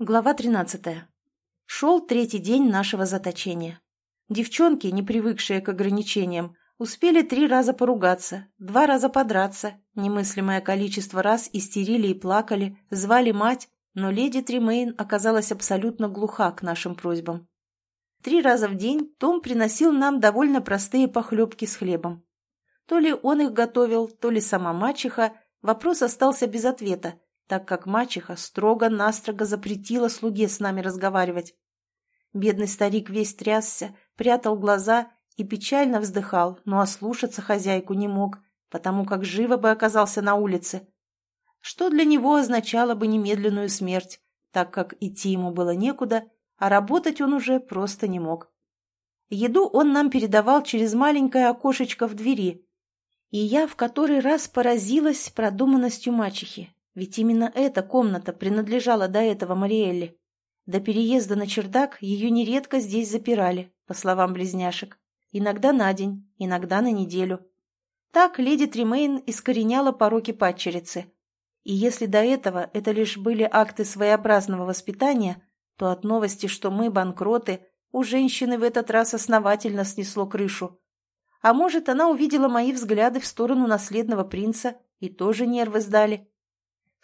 Глава 13. Шел третий день нашего заточения. Девчонки, не привыкшие к ограничениям, успели три раза поругаться, два раза подраться, немыслимое количество раз истерили и плакали, звали мать, но леди Тримейн оказалась абсолютно глуха к нашим просьбам. Три раза в день Том приносил нам довольно простые похлебки с хлебом. То ли он их готовил, то ли сама мачеха, вопрос остался без ответа, так как мачеха строго-настрого запретила слуге с нами разговаривать. Бедный старик весь трясся, прятал глаза и печально вздыхал, но ослушаться хозяйку не мог, потому как живо бы оказался на улице. Что для него означало бы немедленную смерть, так как идти ему было некуда, а работать он уже просто не мог. Еду он нам передавал через маленькое окошечко в двери, и я в который раз поразилась продуманностью мачехи. Ведь именно эта комната принадлежала до этого Мариэлле. До переезда на чердак ее нередко здесь запирали, по словам близняшек. Иногда на день, иногда на неделю. Так леди Тримейн искореняла пороки падчерицы. И если до этого это лишь были акты своеобразного воспитания, то от новости, что мы банкроты, у женщины в этот раз основательно снесло крышу. А может, она увидела мои взгляды в сторону наследного принца и тоже нервы сдали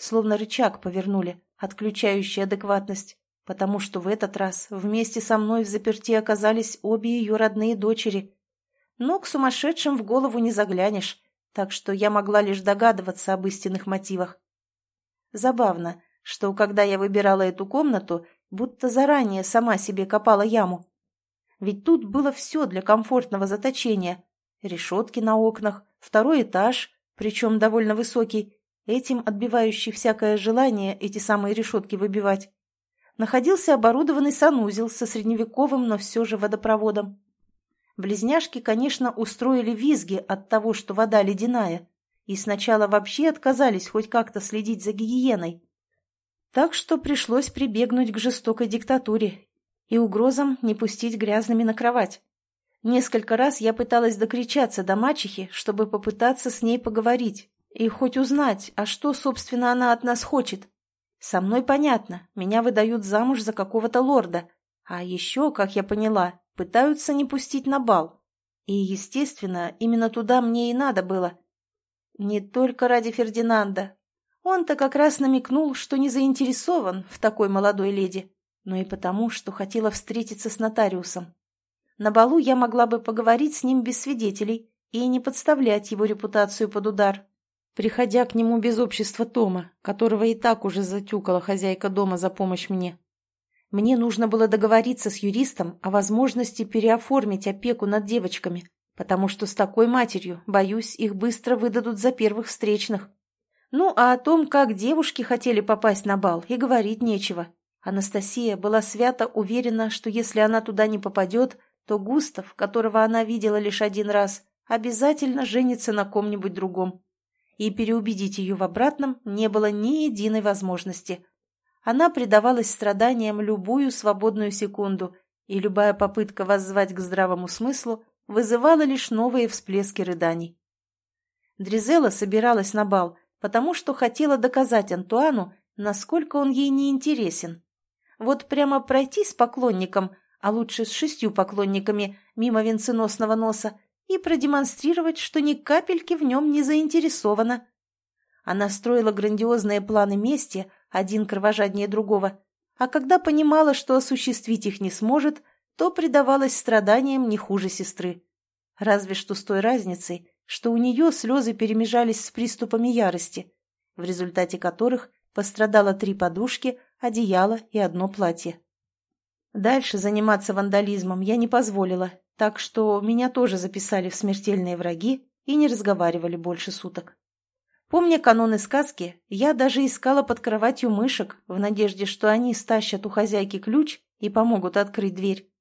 словно рычаг повернули, отключающий адекватность, потому что в этот раз вместе со мной в заперти оказались обе ее родные дочери. Но к сумасшедшим в голову не заглянешь, так что я могла лишь догадываться об истинных мотивах. Забавно, что когда я выбирала эту комнату, будто заранее сама себе копала яму. Ведь тут было все для комфортного заточения. Решетки на окнах, второй этаж, причем довольно высокий, этим отбивающий всякое желание эти самые решетки выбивать, находился оборудованный санузел со средневековым, но все же водопроводом. Близняшки, конечно, устроили визги от того, что вода ледяная, и сначала вообще отказались хоть как-то следить за гигиеной. Так что пришлось прибегнуть к жестокой диктатуре и угрозам не пустить грязными на кровать. Несколько раз я пыталась докричаться до мачехи, чтобы попытаться с ней поговорить, и хоть узнать, а что, собственно, она от нас хочет. Со мной понятно, меня выдают замуж за какого-то лорда. А еще, как я поняла, пытаются не пустить на бал. И, естественно, именно туда мне и надо было. Не только ради Фердинанда. Он-то как раз намекнул, что не заинтересован в такой молодой леди, но и потому, что хотела встретиться с нотариусом. На балу я могла бы поговорить с ним без свидетелей и не подставлять его репутацию под удар приходя к нему без общества Тома, которого и так уже затюкала хозяйка дома за помощь мне. Мне нужно было договориться с юристом о возможности переоформить опеку над девочками, потому что с такой матерью, боюсь, их быстро выдадут за первых встречных. Ну, а о том, как девушки хотели попасть на бал, и говорить нечего. Анастасия была свято уверена, что если она туда не попадет, то Густав, которого она видела лишь один раз, обязательно женится на ком-нибудь другом и переубедить ее в обратном не было ни единой возможности. Она предавалась страданиям любую свободную секунду, и любая попытка воззвать к здравому смыслу вызывала лишь новые всплески рыданий. Дризела собиралась на бал, потому что хотела доказать Антуану, насколько он ей не интересен. Вот прямо пройти с поклонником, а лучше с шестью поклонниками, мимо венценосного носа, и продемонстрировать, что ни капельки в нем не заинтересована. Она строила грандиозные планы мести, один кровожаднее другого, а когда понимала, что осуществить их не сможет, то предавалась страданиям не хуже сестры. Разве что с той разницей, что у нее слезы перемежались с приступами ярости, в результате которых пострадало три подушки, одеяло и одно платье. Дальше заниматься вандализмом я не позволила так что меня тоже записали в смертельные враги и не разговаривали больше суток. Помня каноны сказки, я даже искала под кроватью мышек в надежде, что они стащат у хозяйки ключ и помогут открыть дверь.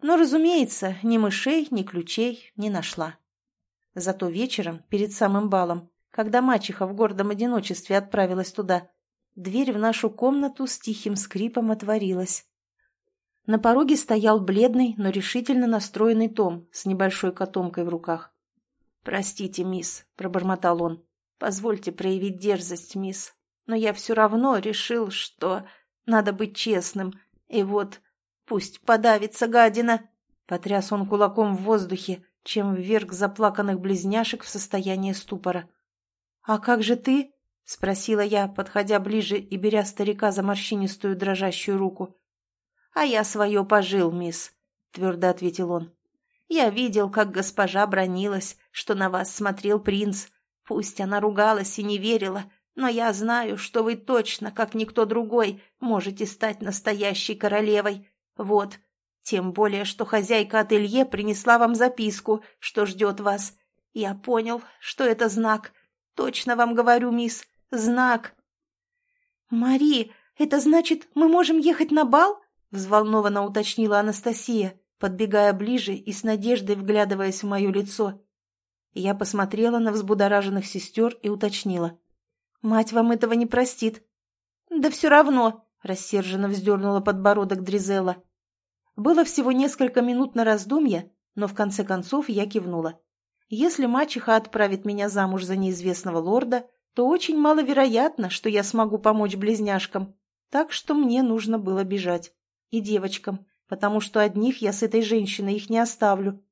Но, разумеется, ни мышей, ни ключей не нашла. Зато вечером, перед самым балом, когда мачеха в гордом одиночестве отправилась туда, дверь в нашу комнату с тихим скрипом отворилась. На пороге стоял бледный, но решительно настроенный Том с небольшой котомкой в руках. «Простите, мисс», — пробормотал он. «Позвольте проявить дерзость, мисс. Но я все равно решил, что...» Надо быть честным. И вот, пусть подавится гадина!» Потряс он кулаком в воздухе, чем вверг заплаканных близняшек в состояние ступора. «А как же ты?» — спросила я, подходя ближе и беря старика за морщинистую дрожащую руку. «А я свое пожил, мисс», — твердо ответил он. «Я видел, как госпожа бронилась, что на вас смотрел принц. Пусть она ругалась и не верила, но я знаю, что вы точно, как никто другой, можете стать настоящей королевой. Вот, тем более, что хозяйка ателье принесла вам записку, что ждет вас. Я понял, что это знак. Точно вам говорю, мисс, знак. «Мари, это значит, мы можем ехать на бал?» Взволнованно уточнила Анастасия, подбегая ближе и с надеждой вглядываясь в мое лицо. Я посмотрела на взбудораженных сестер и уточнила. «Мать вам этого не простит». «Да все равно», — рассерженно вздернула подбородок Дризела. Было всего несколько минут на раздумье, но в конце концов я кивнула. Если мачеха отправит меня замуж за неизвестного лорда, то очень маловероятно, что я смогу помочь близняшкам. Так что мне нужно было бежать. И девочкам, потому что одних я с этой женщиной их не оставлю.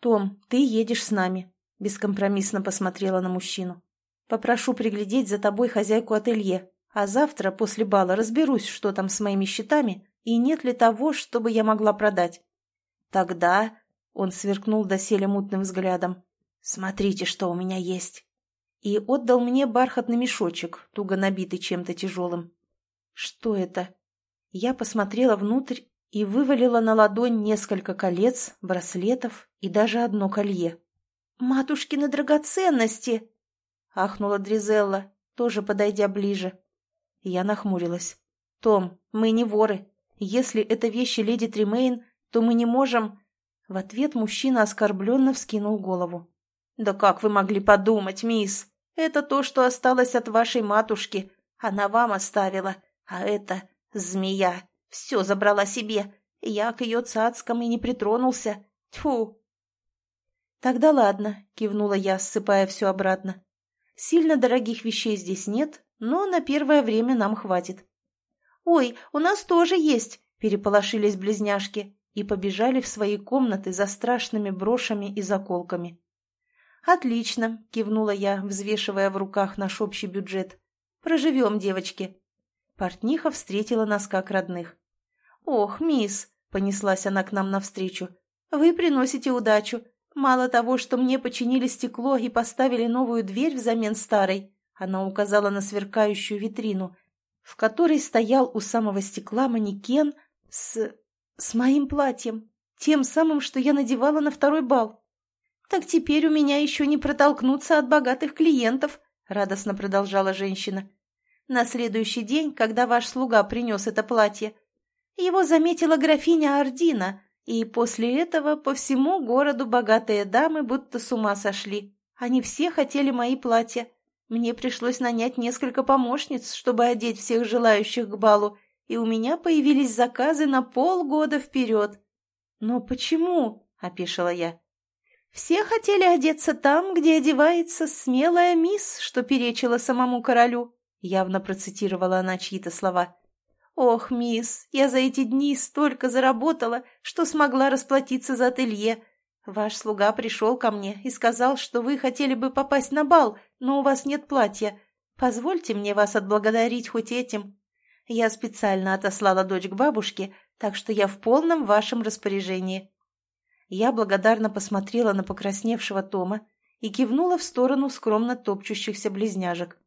«Том, ты едешь с нами», — бескомпромиссно посмотрела на мужчину. «Попрошу приглядеть за тобой хозяйку ателье, а завтра после бала разберусь, что там с моими счетами, и нет ли того, чтобы я могла продать. Тогда он сверкнул доселе мутным взглядом. «Смотрите, что у меня есть!» И отдал мне бархатный мешочек, туго набитый чем-то тяжелым. «Что это?» Я посмотрела внутрь и вывалила на ладонь несколько колец, браслетов и даже одно колье. «Матушкины драгоценности!» — ахнула Дризелла, тоже подойдя ближе. Я нахмурилась. «Том, мы не воры. Если это вещи леди Тримейн, то мы не можем...» В ответ мужчина оскорбленно вскинул голову. «Да как вы могли подумать, мисс? Это то, что осталось от вашей матушки. Она вам оставила. А это змея. Все забрала себе. Я к ее цацкам и не притронулся. Тьфу!» «Тогда ладно», — кивнула я, ссыпая все обратно. «Сильно дорогих вещей здесь нет, но на первое время нам хватит». «Ой, у нас тоже есть!» – переполошились близняшки и побежали в свои комнаты за страшными брошами и заколками. «Отлично!» – кивнула я, взвешивая в руках наш общий бюджет. «Проживем, девочки!» Портниха встретила нас как родных. «Ох, мисс!» – понеслась она к нам навстречу. «Вы приносите удачу. Мало того, что мне починили стекло и поставили новую дверь взамен старой, она указала на сверкающую витрину – в которой стоял у самого стекла манекен с... с моим платьем, тем самым, что я надевала на второй бал. «Так теперь у меня еще не протолкнуться от богатых клиентов», — радостно продолжала женщина. «На следующий день, когда ваш слуга принес это платье, его заметила графиня Ардина, и после этого по всему городу богатые дамы будто с ума сошли. Они все хотели мои платья. Мне пришлось нанять несколько помощниц, чтобы одеть всех желающих к балу, и у меня появились заказы на полгода вперед. «Но почему?» — опешила я. «Все хотели одеться там, где одевается смелая мисс, что перечила самому королю», — явно процитировала она чьи-то слова. «Ох, мисс, я за эти дни столько заработала, что смогла расплатиться за ателье, «Ваш слуга пришел ко мне и сказал, что вы хотели бы попасть на бал, но у вас нет платья. Позвольте мне вас отблагодарить хоть этим. Я специально отослала дочь к бабушке, так что я в полном вашем распоряжении». Я благодарно посмотрела на покрасневшего Тома и кивнула в сторону скромно топчущихся близняжек.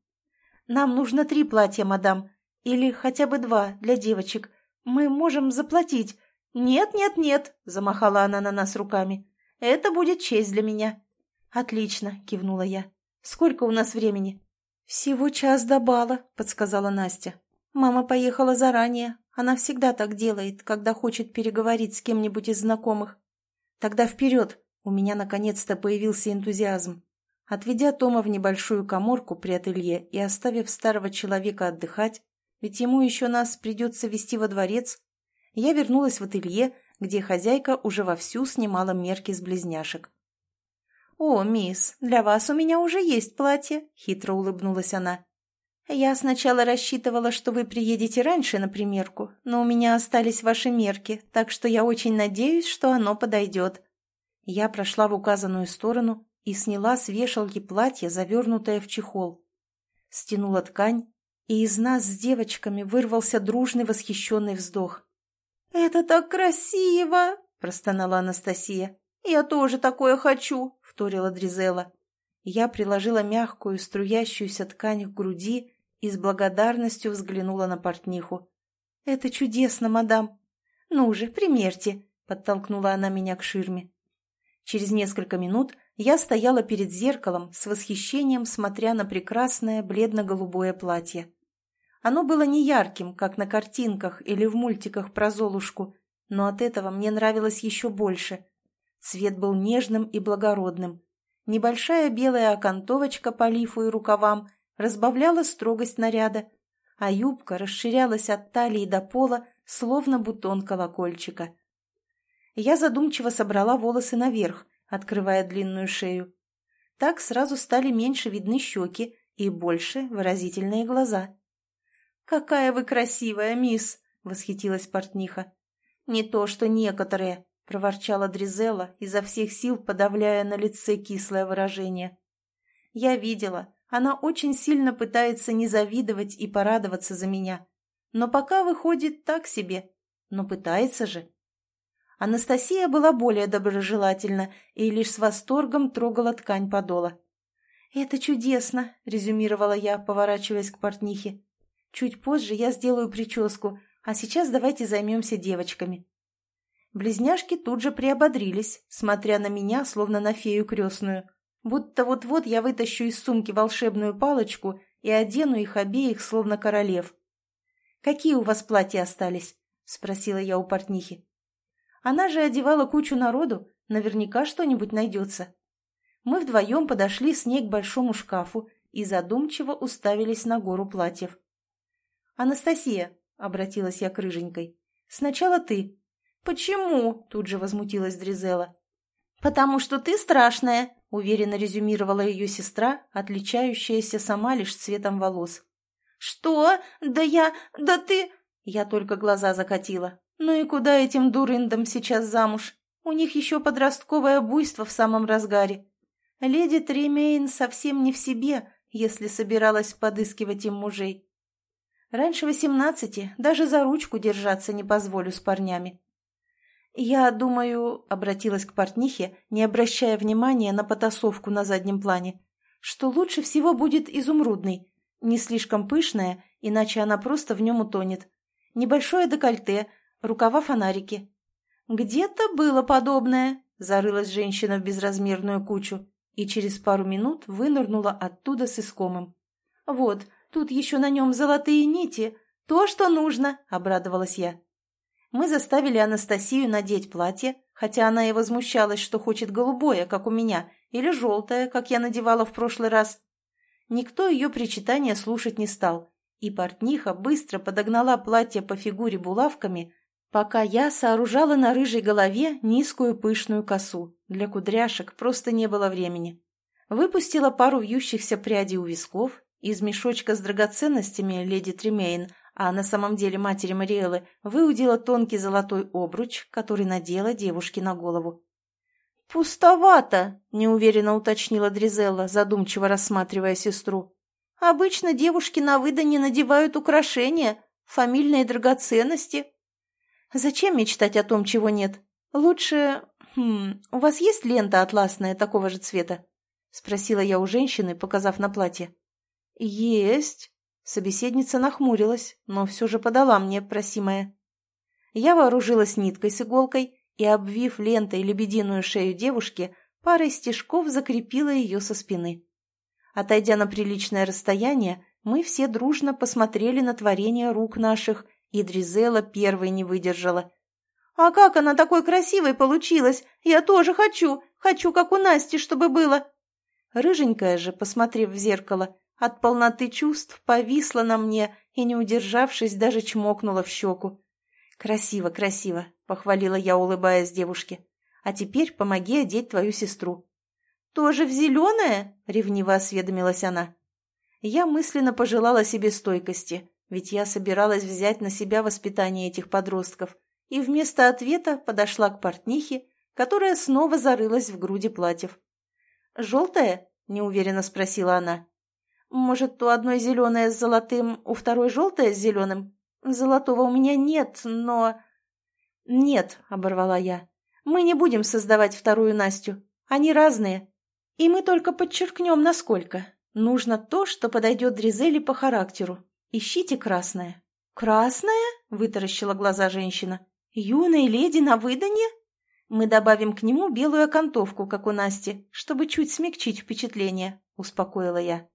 «Нам нужно три платья, мадам, или хотя бы два для девочек. Мы можем заплатить». «Нет, нет, нет», — замахала она на нас руками. Это будет честь для меня». «Отлично», — кивнула я. «Сколько у нас времени?» «Всего час до бала», — подсказала Настя. «Мама поехала заранее. Она всегда так делает, когда хочет переговорить с кем-нибудь из знакомых. Тогда вперед!» У меня наконец-то появился энтузиазм. Отведя Тома в небольшую коморку при ателье и оставив старого человека отдыхать, ведь ему еще нас придется вести во дворец, я вернулась в ателье, где хозяйка уже вовсю снимала мерки с близняшек. «О, мисс, для вас у меня уже есть платье», — хитро улыбнулась она. «Я сначала рассчитывала, что вы приедете раньше на примерку, но у меня остались ваши мерки, так что я очень надеюсь, что оно подойдет». Я прошла в указанную сторону и сняла с вешалки платье, завернутое в чехол. Стянула ткань, и из нас с девочками вырвался дружный восхищенный вздох. «Это так красиво!» – простонала Анастасия. «Я тоже такое хочу!» – вторила Дризела. Я приложила мягкую, струящуюся ткань к груди и с благодарностью взглянула на портниху. «Это чудесно, мадам!» «Ну же, примерьте!» — подтолкнула она меня к ширме. Через несколько минут я стояла перед зеркалом с восхищением, смотря на прекрасное бледно-голубое платье. Оно было не ярким, как на картинках или в мультиках про Золушку, но от этого мне нравилось еще больше. Цвет был нежным и благородным. Небольшая белая окантовочка по лифу и рукавам разбавляла строгость наряда, а юбка расширялась от талии до пола, словно бутон колокольчика. Я задумчиво собрала волосы наверх, открывая длинную шею. Так сразу стали меньше видны щеки и больше выразительные глаза. «Какая вы красивая, мисс!» — восхитилась портниха. «Не то, что некоторые!» — проворчала Дризела, изо всех сил подавляя на лице кислое выражение. «Я видела, она очень сильно пытается не завидовать и порадоваться за меня. Но пока выходит так себе. Но пытается же. Анастасия была более доброжелательна и лишь с восторгом трогала ткань подола. «Это чудесно», — резюмировала я, поворачиваясь к портнихе. «Чуть позже я сделаю прическу, а сейчас давайте займемся девочками». Близняшки тут же приободрились, смотря на меня, словно на фею крестную будто вот-вот я вытащу из сумки волшебную палочку и одену их обеих, словно королев. «Какие у вас платья остались?» — спросила я у портнихи. «Она же одевала кучу народу, наверняка что-нибудь найдется». Мы вдвоем подошли с ней к большому шкафу и задумчиво уставились на гору платьев. «Анастасия», — обратилась я к рыженькой, — «сначала ты». «Почему?» — тут же возмутилась Дризела. «Потому что ты страшная», — уверенно резюмировала ее сестра, отличающаяся сама лишь цветом волос. «Что? Да я... Да ты...» Я только глаза закатила. «Ну и куда этим дурындам сейчас замуж? У них еще подростковое буйство в самом разгаре. Леди Тремейн совсем не в себе, если собиралась подыскивать им мужей. Раньше восемнадцати даже за ручку держаться не позволю с парнями. «Я думаю», — обратилась к портнихе, не обращая внимания на потасовку на заднем плане, «что лучше всего будет изумрудный, не слишком пышная, иначе она просто в нем утонет. Небольшое декольте, рукава-фонарики». «Где-то было подобное», — зарылась женщина в безразмерную кучу и через пару минут вынырнула оттуда с искомым. «Вот, тут еще на нем золотые нити, то, что нужно», — обрадовалась я. Мы заставили Анастасию надеть платье, хотя она и возмущалась, что хочет голубое, как у меня, или желтое, как я надевала в прошлый раз. Никто ее причитания слушать не стал, и портниха быстро подогнала платье по фигуре булавками, пока я сооружала на рыжей голове низкую пышную косу. Для кудряшек просто не было времени. Выпустила пару вьющихся прядей у висков, из мешочка с драгоценностями леди Тремейн а на самом деле матери Мариэлы выудила тонкий золотой обруч, который надела девушке на голову. «Пустовато», — неуверенно уточнила Дризелла, задумчиво рассматривая сестру. «Обычно девушки на выдане надевают украшения, фамильные драгоценности». «Зачем мечтать о том, чего нет? Лучше... Хм, у вас есть лента атласная такого же цвета?» — спросила я у женщины, показав на платье. «Есть», Собеседница нахмурилась, но все же подала мне просимое. Я вооружилась ниткой с иголкой и, обвив лентой лебединую шею девушки, парой стежков закрепила ее со спины. Отойдя на приличное расстояние, мы все дружно посмотрели на творение рук наших, и Дризела первой не выдержала. «А как она такой красивой получилась? Я тоже хочу! Хочу, как у Насти, чтобы было!» Рыженькая же, посмотрев в зеркало, от полноты чувств повисла на мне и, не удержавшись, даже чмокнула в щеку. «Красиво, красиво», — похвалила я, улыбаясь девушке. «А теперь помоги одеть твою сестру». «Тоже в зеленое?» — ревниво осведомилась она. Я мысленно пожелала себе стойкости, ведь я собиралась взять на себя воспитание этих подростков, и вместо ответа подошла к портнихе, которая снова зарылась в груди платьев. «Желтое?» – неуверенно спросила она. «Может, у одной зеленое с золотым, у второй желтое с зеленым? Золотого у меня нет, но...» «Нет», — оборвала я, — «мы не будем создавать вторую Настю. Они разные. И мы только подчеркнем, насколько. Нужно то, что подойдет Дризели по характеру. Ищите красное». «Красное?» — вытаращила глаза женщина. «Юной леди на выданье?» «Мы добавим к нему белую окантовку, как у Насти, чтобы чуть смягчить впечатление», — успокоила я.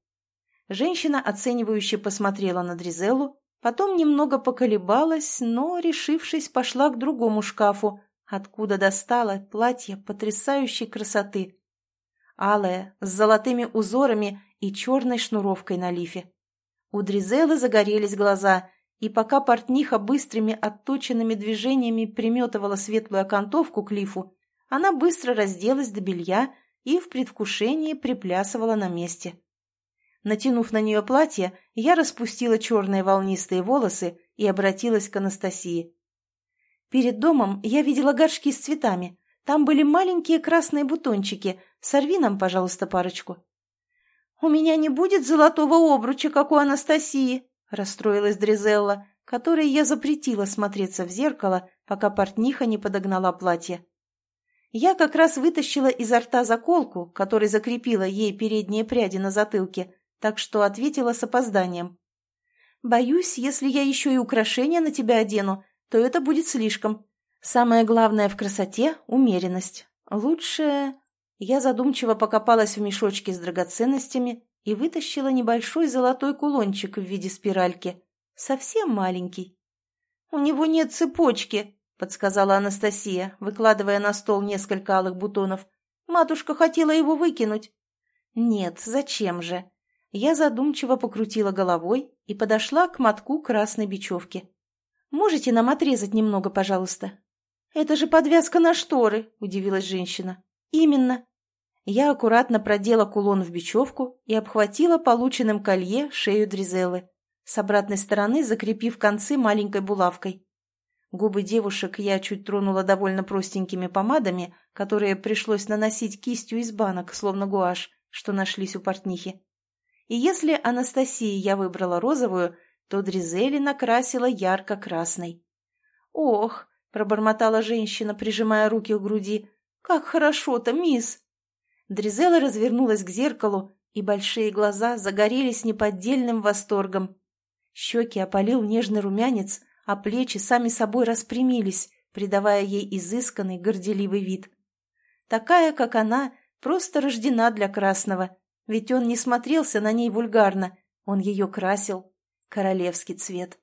Женщина оценивающе посмотрела на Дризеллу, потом немного поколебалась, но, решившись, пошла к другому шкафу, откуда достала платье потрясающей красоты. Алое, с золотыми узорами и черной шнуровкой на лифе. У Дризелы загорелись глаза, и пока портниха быстрыми отточенными движениями приметывала светлую окантовку к лифу, она быстро разделась до белья и в предвкушении приплясывала на месте. Натянув на нее платье, я распустила черные волнистые волосы и обратилась к Анастасии. Перед домом я видела горшки с цветами. Там были маленькие красные бутончики. Сорви нам, пожалуйста, парочку. «У меня не будет золотого обруча, как у Анастасии», — расстроилась Дризелла, которой я запретила смотреться в зеркало, пока портниха не подогнала платье. Я как раз вытащила изо рта заколку, которой закрепила ей передние пряди на затылке, так что ответила с опозданием. «Боюсь, если я еще и украшения на тебя одену, то это будет слишком. Самое главное в красоте — умеренность. Лучше...» Я задумчиво покопалась в мешочке с драгоценностями и вытащила небольшой золотой кулончик в виде спиральки. Совсем маленький. «У него нет цепочки», — подсказала Анастасия, выкладывая на стол несколько алых бутонов. «Матушка хотела его выкинуть». «Нет, зачем же?» Я задумчиво покрутила головой и подошла к мотку красной бечевки. «Можете нам отрезать немного, пожалуйста?» «Это же подвязка на шторы», — удивилась женщина. «Именно». Я аккуратно продела кулон в бечевку и обхватила полученным колье шею Дризеллы, с обратной стороны закрепив концы маленькой булавкой. Губы девушек я чуть тронула довольно простенькими помадами, которые пришлось наносить кистью из банок, словно гуашь, что нашлись у портнихи. И если Анастасии я выбрала розовую, то Дризели накрасила ярко-красной. «Ох!» — пробормотала женщина, прижимая руки к груди. «Как хорошо-то, мисс!» Дризела развернулась к зеркалу, и большие глаза загорелись неподдельным восторгом. Щеки опалил нежный румянец, а плечи сами собой распрямились, придавая ей изысканный, горделивый вид. Такая, как она, просто рождена для красного — ведь он не смотрелся на ней вульгарно, он ее красил. Королевский цвет.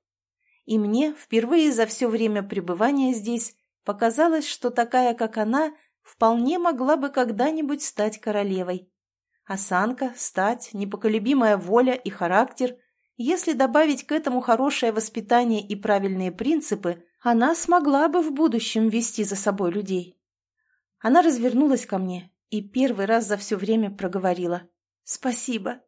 И мне впервые за все время пребывания здесь показалось, что такая, как она, вполне могла бы когда-нибудь стать королевой. Осанка, стать, непоколебимая воля и характер – если добавить к этому хорошее воспитание и правильные принципы, она смогла бы в будущем вести за собой людей. Она развернулась ко мне и первый раз за все время проговорила. «Спасибо».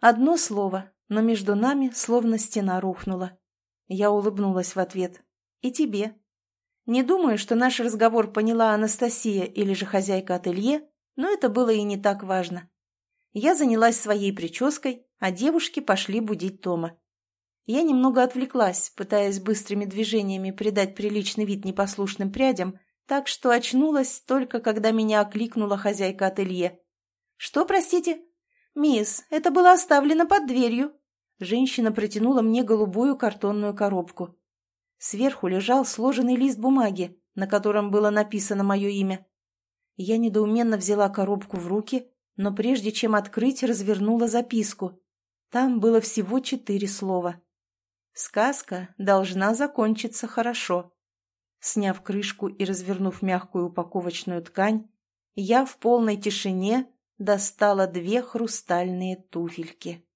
Одно слово, но между нами словно стена рухнула. Я улыбнулась в ответ. «И тебе». Не думаю, что наш разговор поняла Анастасия или же хозяйка ателье, но это было и не так важно. Я занялась своей прической, а девушки пошли будить Тома. Я немного отвлеклась, пытаясь быстрыми движениями придать приличный вид непослушным прядям, так что очнулась только когда меня окликнула хозяйка ателье. «Что, простите?» «Мисс, это было оставлено под дверью». Женщина протянула мне голубую картонную коробку. Сверху лежал сложенный лист бумаги, на котором было написано мое имя. Я недоуменно взяла коробку в руки, но прежде чем открыть, развернула записку. Там было всего четыре слова. «Сказка должна закончиться хорошо». Сняв крышку и развернув мягкую упаковочную ткань, я в полной тишине достала две хрустальные туфельки.